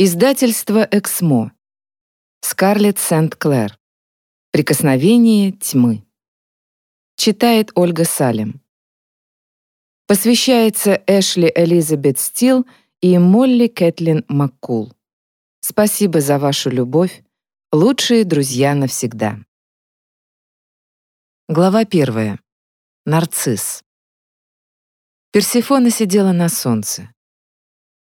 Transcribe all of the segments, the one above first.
Издательство «Эксмо». Скарлетт Сент-Клэр. Прикосновение тьмы. Читает Ольга Салем. Посвящается Эшли Элизабет Стил и Молли Кэтлин Маккул. Спасибо за вашу любовь. Лучшие друзья навсегда. Глава первая. Нарцисс. Персефона сидела на солнце.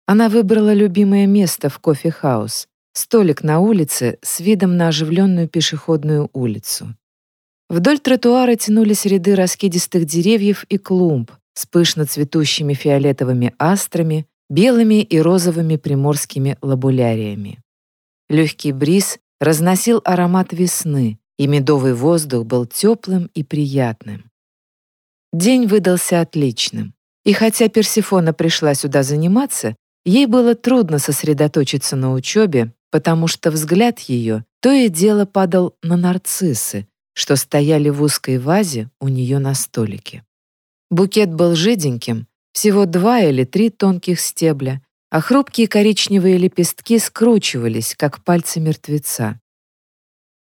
Она выбрала любимое место в Coffee House, столик на улице с видом на оживленную пешеходную улицу. Вдоль тротуара тянулись ряды раскидистых деревьев и клумб с пышно цветущими фиолетовыми астрами, белыми и розовыми приморскими лобуляриями. Легкий бриз разносил аромат весны, и медовый воздух был теплым и приятным. День выдался отличным. И хотя Персифона пришла сюда заниматься, Ей было трудно сосредоточиться на учебе, потому что взгляд ее то и дело падал на нарциссы, что стояли в узкой вазе у нее на столике. Букет был жиденьким, всего два или три тонких стебля, а хрупкие коричневые лепестки скручивались, как пальцы мертвеца.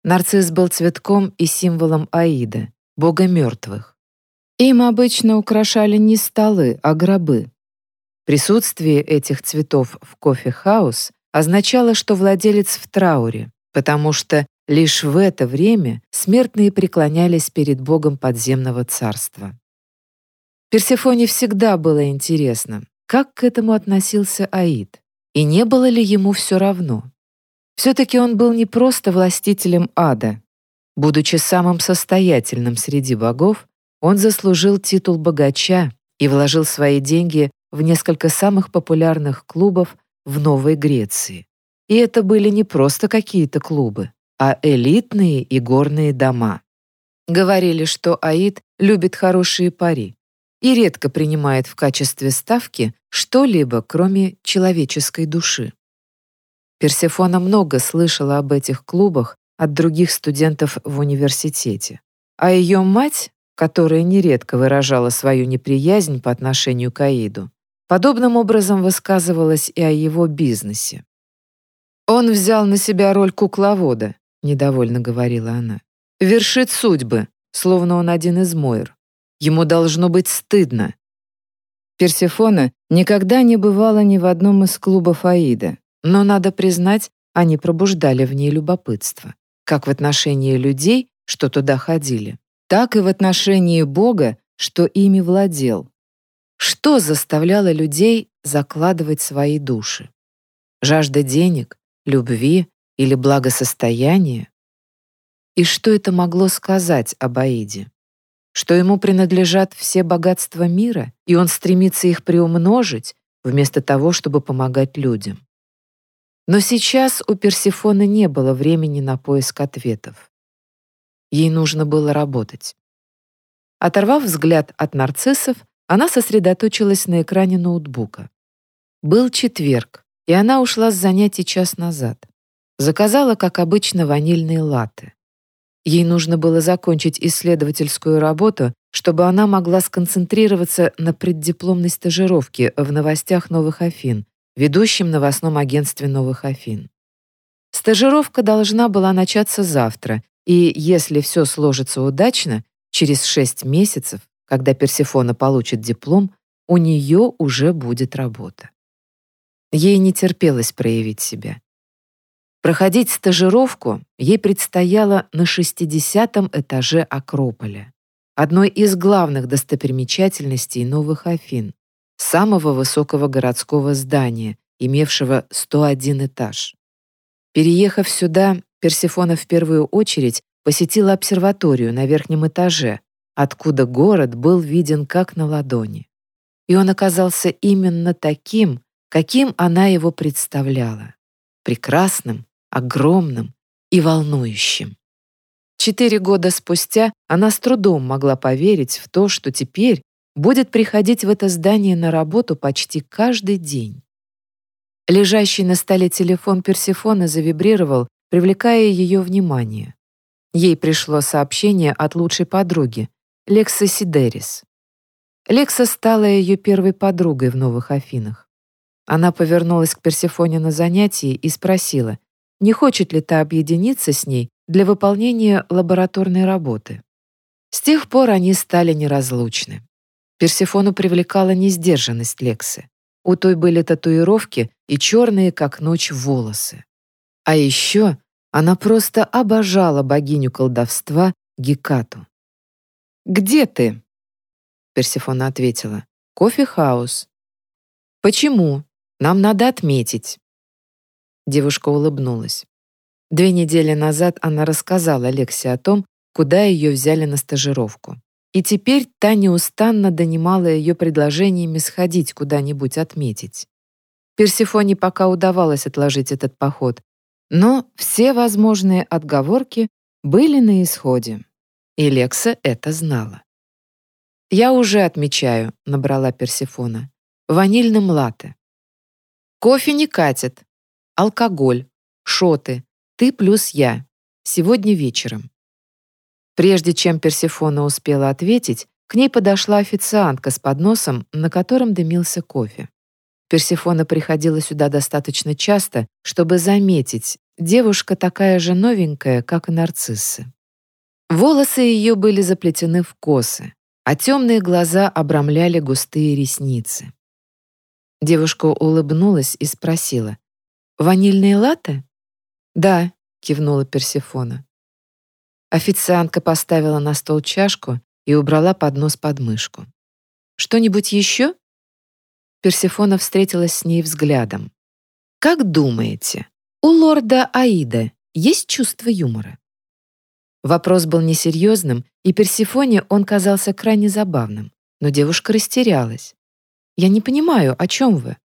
Нарцисс был цветком и символом Аида, бога мертвых. Им обычно украшали не столы, а гробы. Присутствие этих цветов в кофе-хаус означало, что владелец в трауре, потому что лишь в это время смертные преклонялись перед богом подземного царства. Персефоне всегда было интересно, как к этому относился Аид, и не было ли ему все равно. Все-таки он был не просто властителем ада. Будучи самым состоятельным среди богов, он заслужил титул богача и вложил свои деньги в несколько самых популярных клубов в Новой Греции. И это были не просто какие-то клубы, а элитные и горные дома. Говорили, что Аид любит хорошие пари и редко принимает в качестве ставки что-либо, кроме человеческой души. Персефона много слышала об этих клубах от других студентов в университете. А ее мать, которая нередко выражала свою неприязнь по отношению к Аиду, Подобным образом высказывалась и о его бизнесе. «Он взял на себя роль кукловода», — недовольно говорила она. «Вершит судьбы, словно он один из Мойр. Ему должно быть стыдно». Персефона никогда не бывала ни в одном из клубов Аида, но, надо признать, они пробуждали в ней любопытство, как в отношении людей, что туда ходили, так и в отношении Бога, что ими владел, что заставляло людей закладывать свои души? Жажда денег, любви или благосостояния? И что это могло сказать об Аиде? Что ему принадлежат все богатства мира, и он стремится их приумножить, вместо того, чтобы помогать людям. Но сейчас у Персифоны не было времени на поиск ответов. Ей нужно было работать. Оторвав взгляд от нарциссов, она сосредоточилась на экране ноутбука. Был четверг, и она ушла с занятий час назад. Заказала, как обычно, ванильные латте. Ей нужно было закончить исследовательскую работу, чтобы она могла сконцентрироваться на преддипломной стажировке в новостях Новых Афин, ведущем новостном агентстве Новых Афин. Стажировка должна была начаться завтра, и, если все сложится удачно, через шесть месяцев когда Персефона получит диплом, у нее уже будет работа. Ей не терпелось проявить себя. Проходить стажировку ей предстояло на 60-м этаже Акрополя, одной из главных достопримечательностей Новых Афин, самого высокого городского здания, имевшего 101 этаж. Переехав сюда, Персефона в первую очередь посетила обсерваторию на верхнем этаже, откуда город был виден как на ладони. И он оказался именно таким, каким она его представляла. Прекрасным, огромным и волнующим. Четыре года спустя она с трудом могла поверить в то, что теперь будет приходить в это здание на работу почти каждый день. Лежащий на столе телефон Персифона завибрировал, привлекая ее внимание. Ей пришло сообщение от лучшей подруги, Лекса Сидерис. Лекса стала ее первой подругой в Новых Афинах. Она повернулась к Персефоне на занятии и спросила, не хочет ли та объединиться с ней для выполнения лабораторной работы. С тех пор они стали неразлучны. Персефону привлекала несдержанность Лексы. У той были татуировки и черные, как ночь, волосы. А еще она просто обожала богиню колдовства Гекату. «Где ты?» Персефона ответила. «Кофе-хаус». «Почему? Нам надо отметить». Девушка улыбнулась. Две недели назад она рассказала Лексе о том, куда ее взяли на стажировку. И теперь та неустанно донимала ее предложениями сходить куда-нибудь отметить. Персифоне пока удавалось отложить этот поход, но все возможные отговорки были на исходе. И Лекса это знала. «Я уже отмечаю», — набрала Персифона. «Ванильным латте». «Кофе не катит. Алкоголь. Шоты. Ты плюс я. Сегодня вечером». Прежде чем Персифона успела ответить, к ней подошла официантка с подносом, на котором дымился кофе. Персифона приходила сюда достаточно часто, чтобы заметить, девушка такая же новенькая, как и нарциссы. Волосы ее были заплетены в косы, а темные глаза обрамляли густые ресницы. Девушка улыбнулась и спросила, «Ванильные латте?» «Да», — кивнула Персифона. Официантка поставила на стол чашку и убрала поднос под мышку. «Что-нибудь еще?» Персифона встретилась с ней взглядом. «Как думаете, у лорда Аида есть чувство юмора?» Вопрос был несерьезным, и Персифоне он казался крайне забавным, но девушка растерялась. «Я не понимаю, о чем вы?»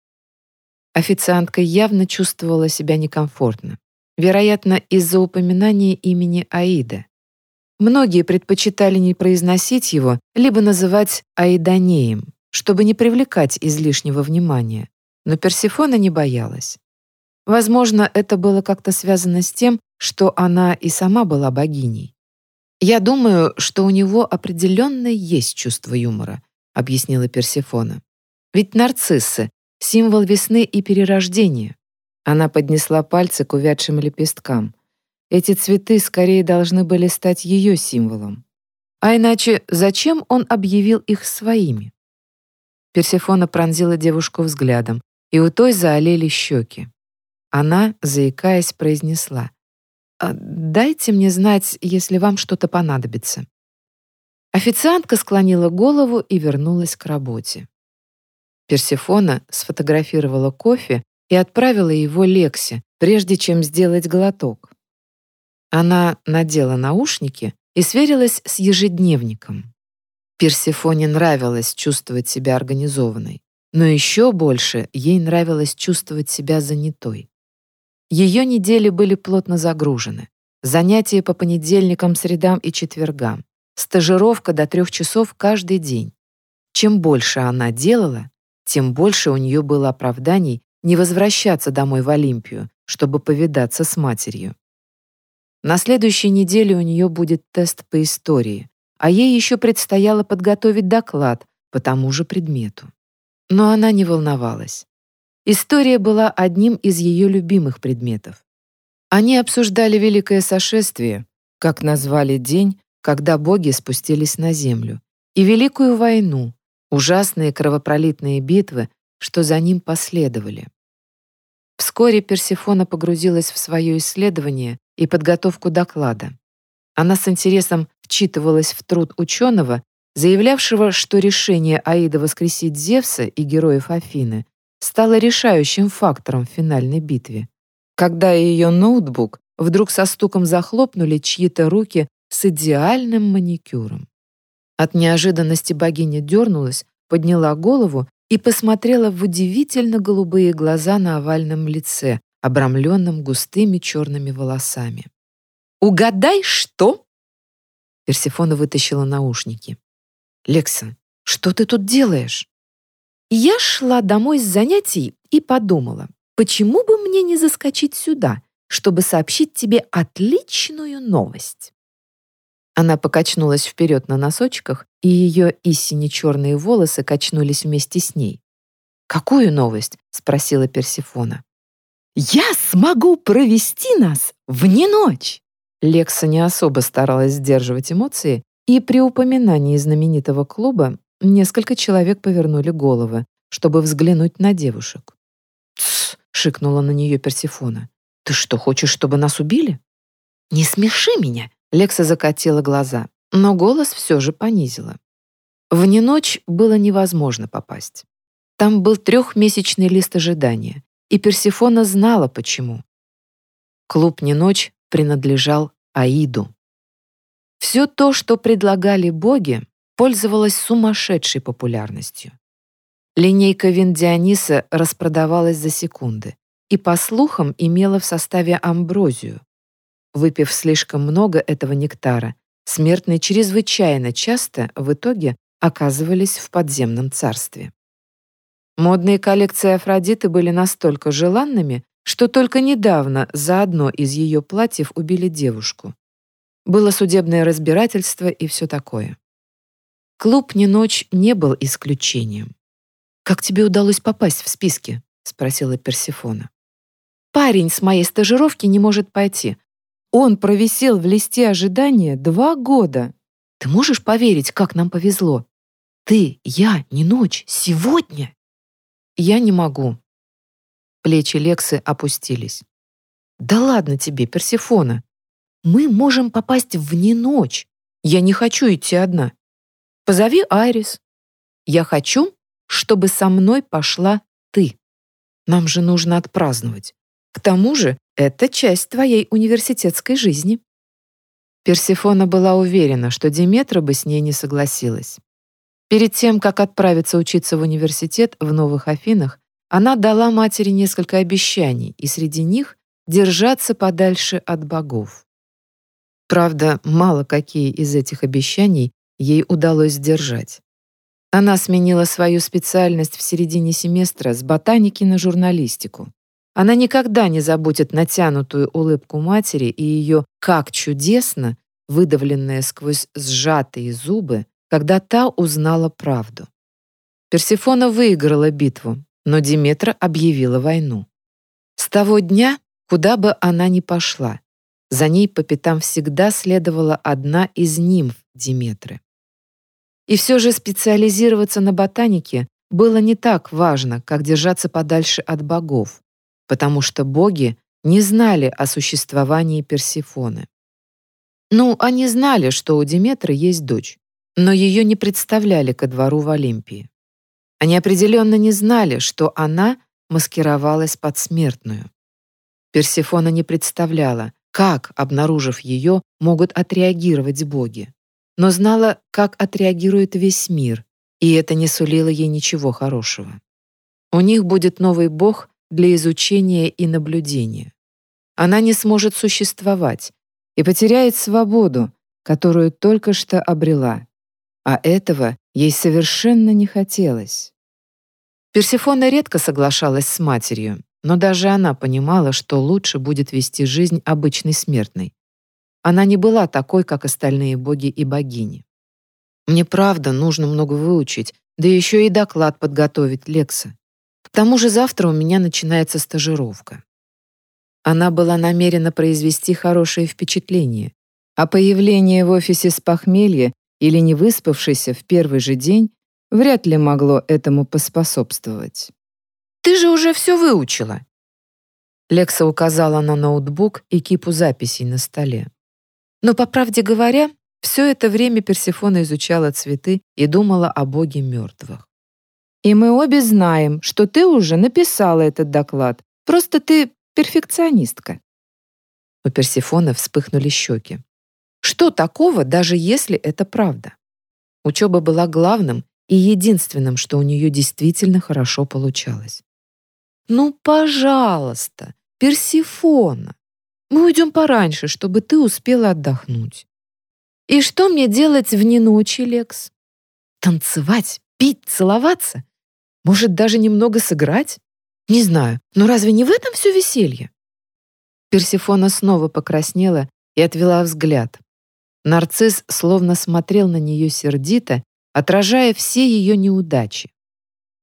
Официантка явно чувствовала себя некомфортно. Вероятно, из-за упоминания имени Аида. Многие предпочитали не произносить его, либо называть Аидонеем, чтобы не привлекать излишнего внимания. Но Персифона не боялась. Возможно, это было как-то связано с тем, что она и сама была богиней. «Я думаю, что у него определенно есть чувство юмора», объяснила Персифона. «Ведь нарциссы — символ весны и перерождения». Она поднесла пальцы к увядшим лепесткам. Эти цветы скорее должны были стать ее символом. А иначе зачем он объявил их своими? Персефона пронзила девушку взглядом, и у той заолели щеки. Она, заикаясь, произнесла, «А, «Дайте мне знать, если вам что-то понадобится». Официантка склонила голову и вернулась к работе. Персефона сфотографировала кофе и отправила его Лексе, прежде чем сделать глоток. Она надела наушники и сверилась с ежедневником. Персефоне нравилось чувствовать себя организованной, но еще больше ей нравилось чувствовать себя занятой. Ее недели были плотно загружены. Занятия по понедельникам, средам и четвергам. Стажировка до трех часов каждый день. Чем больше она делала, тем больше у нее было оправданий не возвращаться домой в Олимпию, чтобы повидаться с матерью. На следующей неделе у нее будет тест по истории, а ей еще предстояло подготовить доклад по тому же предмету. Но она не волновалась. История была одним из ее любимых предметов. Они обсуждали Великое Сошествие, как назвали день, когда боги спустились на землю, и Великую войну, ужасные кровопролитные битвы, что за ним последовали. Вскоре Персефона погрузилась в свое исследование и подготовку доклада. Она с интересом вчитывалась в труд ученого, заявлявшего, что решение Аида воскресить Зевса и героев Афины стало решающим фактором в финальной битве. Когда ее ноутбук вдруг со стуком захлопнули чьи-то руки с идеальным маникюром. От неожиданности богиня дернулась, подняла голову и посмотрела в удивительно голубые глаза на овальном лице, обрамленном густыми черными волосами. «Угадай, что?» Персифона вытащила наушники. «Лекса, что ты тут делаешь?» Я шла домой с занятий и подумала, почему бы мне не заскочить сюда, чтобы сообщить тебе отличную новость. Она покачнулась вперед на носочках, и ее истине черные волосы качнулись вместе с ней. «Какую новость?» — спросила Персифона. «Я смогу провести нас вне ночь!» Лекса не особо старалась сдерживать эмоции, и при упоминании знаменитого клуба несколько человек повернули головы, чтобы взглянуть на девушек. «Тсс!» — шикнула на нее Персифона. «Ты что, хочешь, чтобы нас убили?» «Не смеши меня!» — Лекса закатила глаза, но голос все же понизила. Вне ночь было невозможно попасть. Там был трехмесячный лист ожидания, и Персифона знала, почему. Клуб «Не ночь» принадлежал Аиду. Все то, что предлагали боги, пользовалось сумасшедшей популярностью. Линейка вин Диониса распродавалась за секунды и, по слухам, имела в составе амброзию. Выпив слишком много этого нектара, смертные чрезвычайно часто в итоге оказывались в подземном царстве. Модные коллекции Афродиты были настолько желанными, что только недавно за одно из ее платьев убили девушку. Было судебное разбирательство и все такое. Клуб «Не ночь» не был исключением. «Как тебе удалось попасть в списки?» — спросила Персифона. «Парень с моей стажировки не может пойти. Он провисел в листе ожидания два года. Ты можешь поверить, как нам повезло? Ты, я, не ночь, сегодня!» «Я не могу». Плечи Лексы опустились. «Да ладно тебе, Персифона. Мы можем попасть в не ночь. Я не хочу идти одна. Позови Айрис. Я хочу, чтобы со мной пошла ты. Нам же нужно отпраздновать. К тому же это часть твоей университетской жизни». Персифона была уверена, что Диметра бы с ней не согласилась. Перед тем, как отправиться учиться в университет в Новых Афинах, она дала матери несколько обещаний, и среди них держаться подальше от богов. Правда, мало какие из этих обещаний ей удалось сдержать. Она сменила свою специальность в середине семестра с ботаники на журналистику. Она никогда не забудет натянутую улыбку матери и ее «как чудесно», выдавленная сквозь сжатые зубы, когда та узнала правду. Персифона выиграла битву, но Диметра объявила войну. С того дня, куда бы она ни пошла, за ней по пятам всегда следовала одна из нимф Диметры. И все же специализироваться на ботанике было не так важно, как держаться подальше от богов, потому что боги не знали о существовании Персифоны. Ну, они знали, что у Диметры есть дочь, но ее не представляли ко двору в Олимпии. Они определенно не знали, что она маскировалась под смертную. Персифона не представляла, как, обнаружив ее, могут отреагировать боги, но знала, как отреагирует весь мир, и это не сулило ей ничего хорошего. У них будет новый бог для изучения и наблюдения. Она не сможет существовать и потеряет свободу, которую только что обрела, а этого ей совершенно не хотелось. Персефона редко соглашалась с матерью, но даже она понимала, что лучше будет вести жизнь обычной смертной. Она не была такой, как остальные боги и богини. Мне правда нужно много выучить, да еще и доклад подготовить, Лекса. К тому же завтра у меня начинается стажировка. Она была намерена произвести хорошее впечатление, а появление в офисе с похмелья или не выспавшийся в первый же день вряд ли могло этому поспособствовать. «Ты же уже все выучила!» Лекса указала на ноутбук и кипу записей на столе. Но, по правде говоря, все это время Персифона изучала цветы и думала о боге мертвых. «И мы обе знаем, что ты уже написала этот доклад. Просто ты перфекционистка». У Персифоны вспыхнули щеки. Что такого, даже если это правда? Учеба была главным и единственным, что у нее действительно хорошо получалось. «Ну, пожалуйста, Персифона, мы уйдем пораньше, чтобы ты успела отдохнуть». «И что мне делать вне ночи, Лекс? Танцевать, пить, целоваться? Может, даже немного сыграть? Не знаю, но разве не в этом все веселье?» Персифона снова покраснела и отвела взгляд, Нарцисс словно смотрел на нее сердито, отражая все ее неудачи.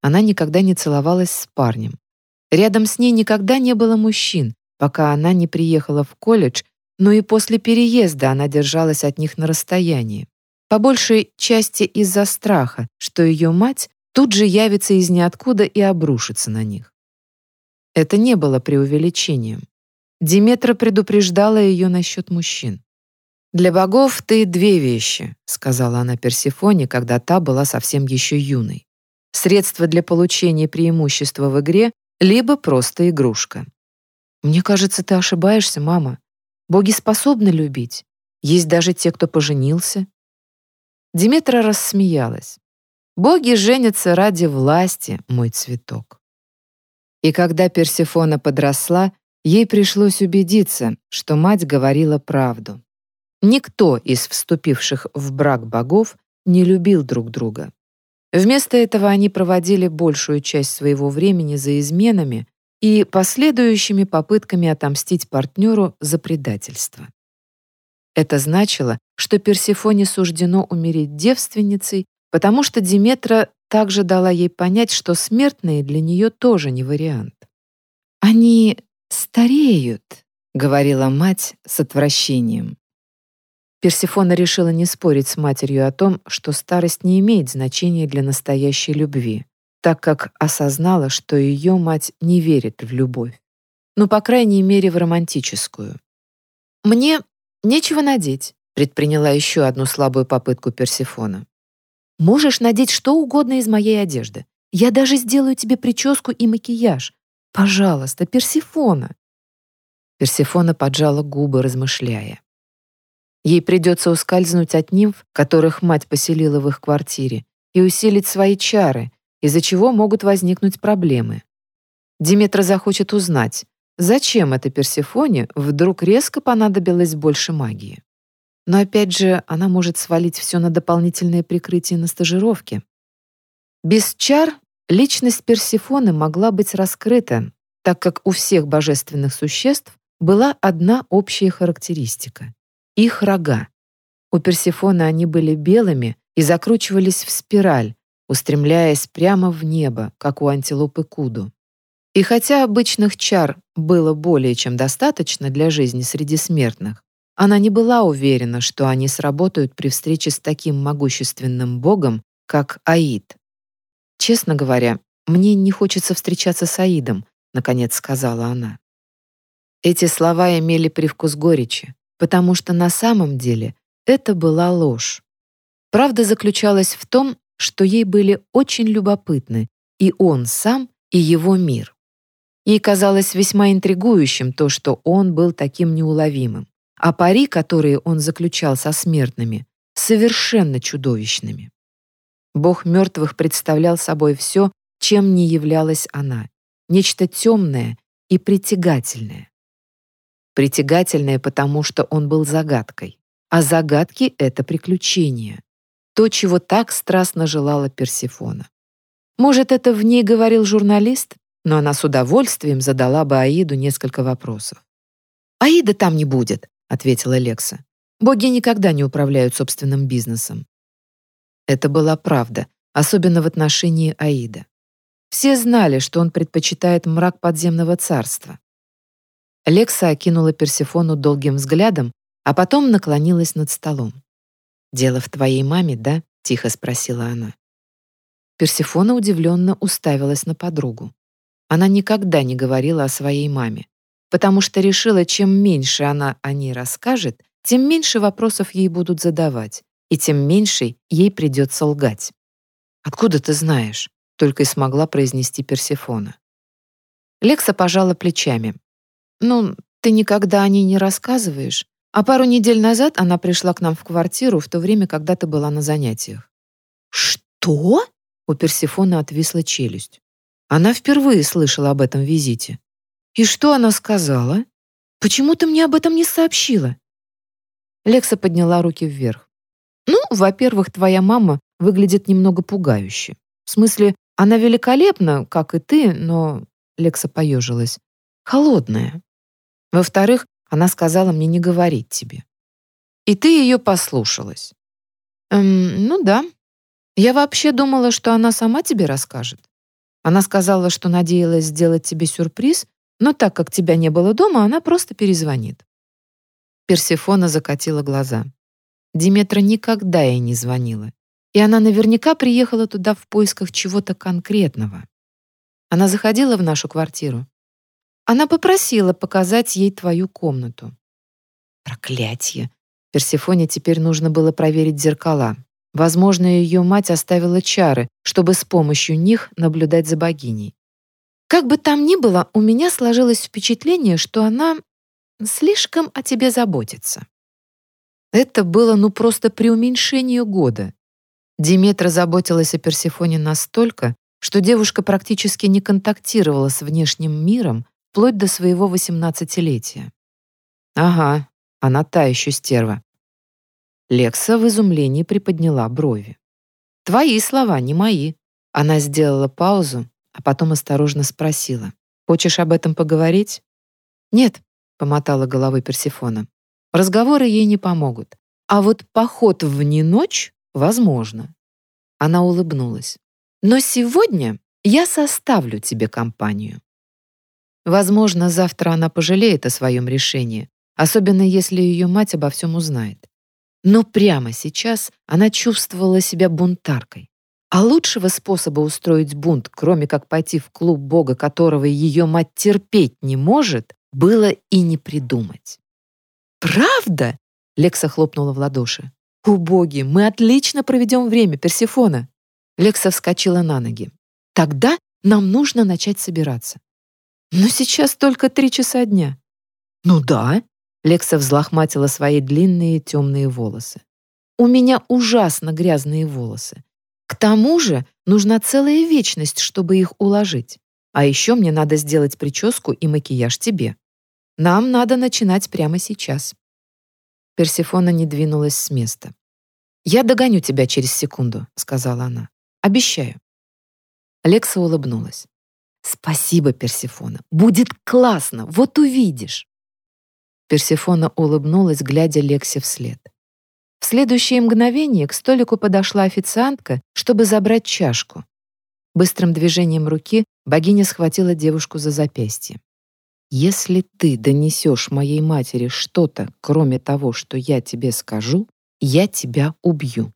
она никогда не целовалась с парнем. Рядом с ней никогда не было мужчин, пока она не приехала в колледж, но и после переезда она держалась от них на расстоянии. По большей части из-за страха, что ее мать тут же явится из ниоткуда и обрушится на них. Это не было преувеличением. Диметра предупреждала ее насчет мужчин. «Для богов ты две вещи», — сказала она Персифоне, когда та была совсем еще юной. «Средство для получения преимущества в игре, либо просто игрушка». «Мне кажется, ты ошибаешься, мама. Боги способны любить. Есть даже те, кто поженился». Диметра рассмеялась. «Боги женятся ради власти, мой цветок». И когда Персифона подросла, Ей пришлось убедиться, что мать говорила правду. Никто из вступивших в брак богов не любил друг друга. Вместо этого они проводили большую часть своего времени за изменами и последующими попытками отомстить партнеру за предательство. Это значило, что Персефоне суждено умереть девственницей, потому что Диметра также дала ей понять, что смертные для нее тоже не вариант. Они «Стареют», — говорила мать с отвращением. Персифона решила не спорить с матерью о том, что старость не имеет значения для настоящей любви, так как осознала, что ее мать не верит в любовь. Ну, по крайней мере, в романтическую. «Мне нечего надеть», — предприняла еще одну слабую попытку Персифона. «Можешь надеть что угодно из моей одежды. Я даже сделаю тебе прическу и макияж. Пожалуйста, Персифона. Персифона поджала губы, размышляя. Ей придется ускользнуть от нимф, которых мать поселила в их квартире, и усилить свои чары, из-за чего могут возникнуть проблемы. Диметра захочет узнать, зачем это Персифоне вдруг резко понадобилось больше магии. Но опять же, она может свалить все на дополнительное прикрытие на стажировке. Без чар Личность Персифоны могла быть раскрыта, так как у всех божественных существ была одна общая характеристика — их рога. У Персифоны они были белыми и закручивались в спираль, устремляясь прямо в небо, как у антилопы Куду. И хотя обычных чар было более чем достаточно для жизни среди смертных, она не была уверена, что они сработают при встрече с таким могущественным богом, как Аид. «Честно говоря, мне не хочется встречаться с Аидом», — наконец сказала она. Эти слова имели привкус горечи, потому что на самом деле это была ложь. Правда заключалась в том, что ей были очень любопытны и он сам, и его мир. Ей казалось весьма интригующим то, что он был таким неуловимым, а пари, которые он заключал со смертными, совершенно чудовищными. Бог мертвых представлял собой все, чем не являлась она. Нечто темное и притягательное. Притягательное, потому что он был загадкой. А загадки — это приключение. То, чего так страстно желала Персифона. Может, это в ней говорил журналист, но она с удовольствием задала бы Аиду несколько вопросов. «Аида там не будет», — ответила Лекса. «Боги никогда не управляют собственным бизнесом. Это была правда, особенно в отношении Аида. Все знали, что он предпочитает мрак подземного царства. Лекса окинула Персефону долгим взглядом, а потом наклонилась над столом. «Дело в твоей маме, да?» — тихо спросила она. Персефона удивленно уставилась на подругу. Она никогда не говорила о своей маме, потому что решила, чем меньше она о ней расскажет, тем меньше вопросов ей будут задавать, и тем меньше ей придется лгать. «Откуда ты знаешь?» — только и смогла произнести Персефона. Лекса пожала плечами. «Ну, ты никогда о ней не рассказываешь, а пару недель назад она пришла к нам в квартиру в то время, когда ты была на занятиях». «Что?» — у Персефона отвисла челюсть. Она впервые слышала об этом визите. «И что она сказала? Почему ты мне об этом не сообщила?» Лекса подняла руки вверх. Ну, во-первых, твоя мама выглядит немного пугающе. В смысле, она великолепна, как и ты, но...» Лекса поежилась. «Холодная. Во-вторых, она сказала мне не говорить тебе. И ты ее послушалась». «Эм, ну да. Я вообще думала, что она сама тебе расскажет. Она сказала, что надеялась сделать тебе сюрприз, но так как тебя не было дома, она просто перезвонит. Персефона закатила глаза. Диметра никогда ей не звонила, и она наверняка приехала туда в поисках чего-то конкретного. Она заходила в нашу квартиру. Она попросила показать ей твою комнату. Проклятье! Персефоне теперь нужно было проверить зеркала. Возможно, ее мать оставила чары, чтобы с помощью них наблюдать за богиней. Как бы там ни было, у меня сложилось впечатление, что она слишком о тебе заботится. Это было ну просто преуменьшение года. Диметра заботилась о Персефоне настолько, что девушка практически не контактировала с внешним миром вплоть до своего восемнадцатилетия. Ага, она та еще стерва. Лекса в изумлении приподняла брови. «Твои слова, не мои». Она сделала паузу, а потом осторожно спросила. «Хочешь об этом поговорить?» «Нет», — помотала головой Персифона. «Разговоры ей не помогут. А вот поход в ночь возможно». Она улыбнулась. «Но сегодня я составлю тебе компанию». Возможно, завтра она пожалеет о своем решении, особенно если ее мать обо всем узнает. Но прямо сейчас она чувствовала себя бунтаркой. А лучшего способа устроить бунт, кроме как пойти в клуб бога, которого ее мать терпеть не может, было и не придумать. «Правда?» — Лекса хлопнула в ладоши. «О боги, мы отлично проведем время, Персифона!» Лекса вскочила на ноги. «Тогда нам нужно начать собираться». «Но сейчас только три часа дня». «Ну да», Лекса взлохматила свои длинные темные волосы. «У меня ужасно грязные волосы. К тому же нужна целая вечность, чтобы их уложить. А еще мне надо сделать прическу и макияж тебе. Нам надо начинать прямо сейчас». Персифона не двинулась с места. «Я догоню тебя через секунду», — сказала она. «Обещаю». Лекса улыбнулась. «Спасибо, Персифона. Будет классно, вот увидишь». Персефона улыбнулась, глядя Лексе вслед. В следующее мгновение к столику подошла официантка, чтобы забрать чашку. Быстрым движением руки богиня схватила девушку за запястье. «Если ты донесешь моей матери что-то, кроме того, что я тебе скажу, я тебя убью».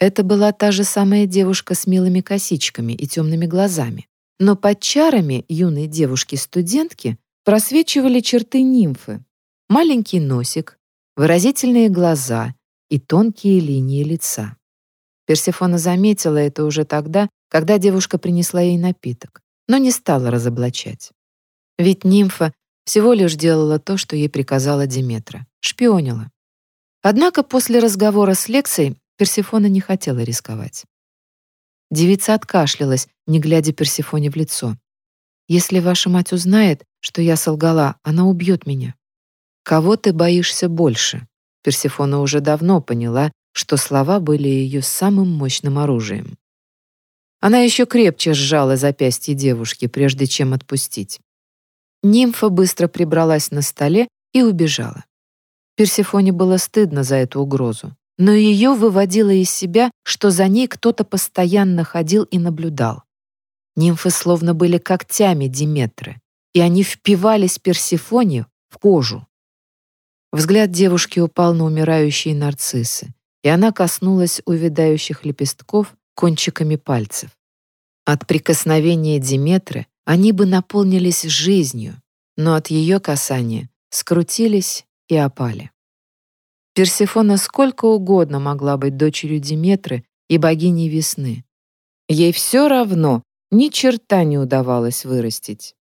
Это была та же самая девушка с милыми косичками и темными глазами. Но под чарами юной девушки-студентки просвечивали черты нимфы, маленький носик, выразительные глаза и тонкие линии лица. Персефона заметила это уже тогда, когда девушка принесла ей напиток, но не стала разоблачать. Ведь нимфа всего лишь делала то, что ей приказала Диметра, шпионила. Однако после разговора с Лексой Персефона не хотела рисковать. Девица откашлялась, не глядя Персефоне в лицо. «Если ваша мать узнает, что я солгала, она убьет меня. Кого ты боишься больше? Персефона уже давно поняла, что слова были ее самым мощным оружием. Она еще крепче сжала запястье девушки, прежде чем отпустить. Нимфа быстро прибралась на столе и убежала. Персефоне было стыдно за эту угрозу, но ее выводило из себя, что за ней кто-то постоянно ходил и наблюдал. Нимфы словно были когтями Диметры, и они впивались Персифоне в кожу. Взгляд девушки упал на умирающие нарциссы, и она коснулась увядающих лепестков кончиками пальцев. От прикосновения Диметры они бы наполнились жизнью, но от ее касания скрутились и опали. Персифона сколько угодно могла быть дочерью Диметры и богиней весны. Ей все равно ни черта не удавалось вырастить.